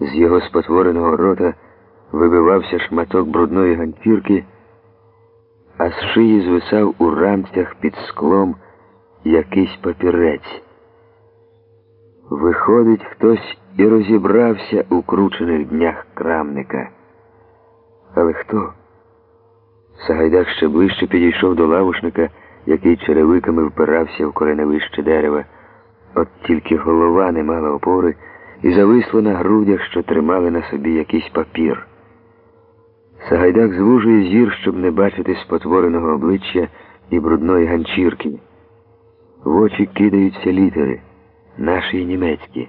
З його спотвореного рота вибивався шматок брудної ганчірки, а з шиї звисав у рамцях під склом якийсь папірець. Виходить, хтось і розібрався у кручених днях крамника. Але хто? Сагайдак ще ближче підійшов до лавушника, який черевиками впирався в кореневище дерева. От тільки голова не мала опори і зависло на грудях, що тримали на собі якийсь папір. Сагайдак звужує зір, щоб не бачити спотвореного обличчя і брудної ганчірки. В очі кидаються літери, наші і німецькі.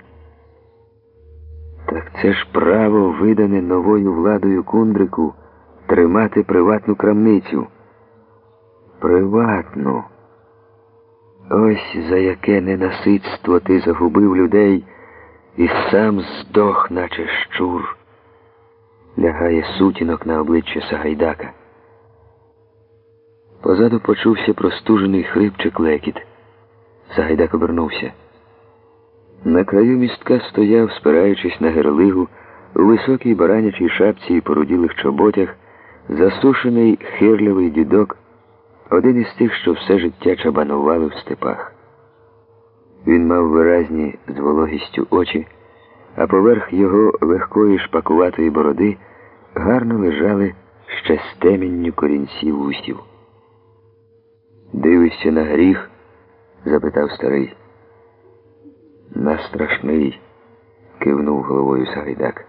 Так це ж право, видане новою владою кундрику, тримати приватну крамницю. Приватну. Ось за яке ненаситство ти загубив людей і сам здох, наче щур. Лягає сутінок на обличчя Сагайдака. Позаду почувся простужений хрипчик лекіт. Сагайдак обернувся. На краю містка стояв, спираючись на герлигу, у високій баранячій шапці і поруділих чоботях, засушений хирлявий дідок, один із тих, що все життя чабанували в степах. Він мав виразні з вологістю очі, а поверх його легкої шпакуватої бороди гарно лежали ще з темінню корінці вусів. Дивишся на гріх? запитав старий. На страшний, кивнув головою Сагайдак.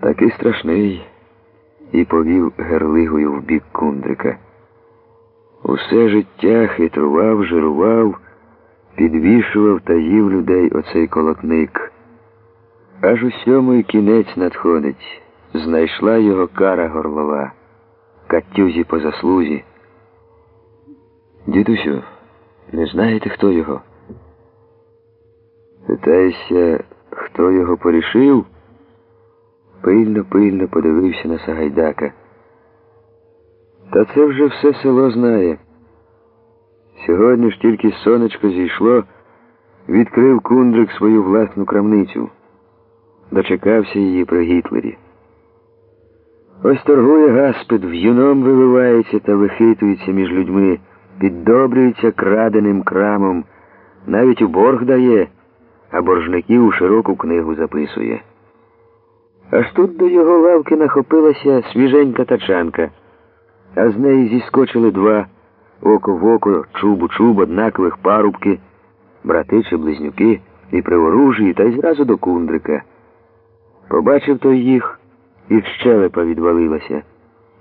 Такий страшний і повів герлигою в бік кундрика. Усе життя хитрував, жирував, підвішував та їв людей оцей колотник. Аж у сьомий кінець надходить. Знайшла його кара горлова, катюзі по заслузі. Дідусю, не знаєте, хто його? Питаєшся, хто його порішив? Пильно, пильно подивився на Сагайдака. Та це вже все село знає. Сьогодні ж тільки сонечко зійшло, відкрив кундрик свою власну крамницю. Дочекався її при Гітлері. Ось торгує гаспид, в'юном вививається та вихитується між людьми, піддобрюється краденим крамом, навіть у борг дає, а боржників у широку книгу записує. Аж тут до його лавки нахопилася свіженька тачанка, а з неї зіскочили два око в око, чуб у чуб, однакових парубки, брати чи близнюки, і при оружії, та й зразу до кундрика. Побачив той їх, і щелепа відвалилася,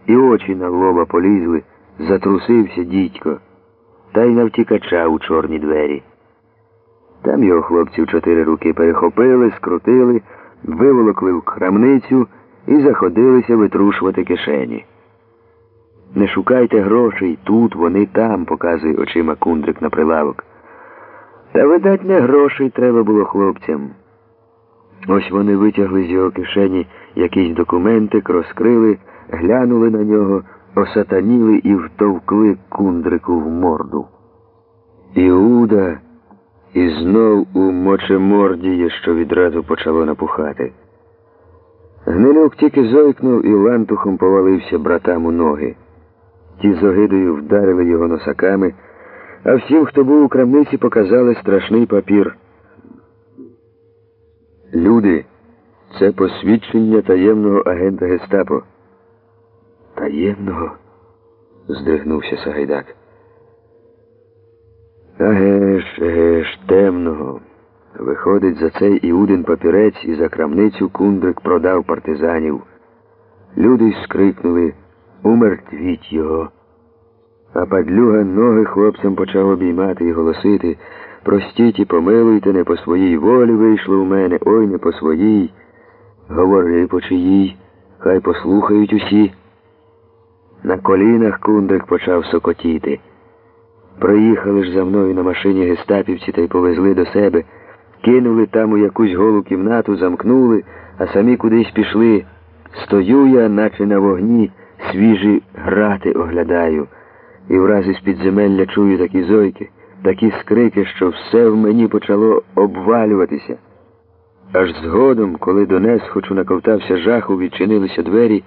і очі на лоба полізли, затрусився дідько, та й навтікача у чорні двері. Там його хлопці чотири руки перехопили, скрутили, виволокли в крамницю і заходилися витрушувати кишені. Не шукайте грошей, тут, вони там, показує очима кундрик на прилавок. Та, видать, не грошей треба було хлопцям. Ось вони витягли з його кишені якийсь документик, розкрили, глянули на нього, осатаніли і втовкли кундрику в морду. Іуда і знов у мочемордіє, що відразу почало напухати. Гнилюк тільки зойкнув і лантухом повалився братам у ноги. Ті з огидою вдарили його носаками, а всім, хто був у крамниці, показали страшний папір. Люди, це посвідчення таємного агента гестапо. Таємного? здригнувся Сагайдак. Еге ж, еге темного. Виходить, за цей Іудин папірець і за крамницю кундрик продав партизанів. Люди скрикнули умертвіть його. А падлюга ноги хлопцям почав обіймати і голосити. Простіть і помилуйте, не по своїй волі вийшло у мене, ой не по своїй. Говори по чиїй, хай послухають усі. На колінах кундрик почав сокотіти. Проїхали ж за мною на машині гестапівці та й повезли до себе, кинули там у якусь голу кімнату, замкнули, а самі кудись пішли. Стою я, наче на вогні, свіжі грати оглядаю, і враз з підземелля чую такі зойки, такі скрики, що все в мені почало обвалюватися. Аж згодом, коли донес, хоч наковтався жаху, відчинилися двері.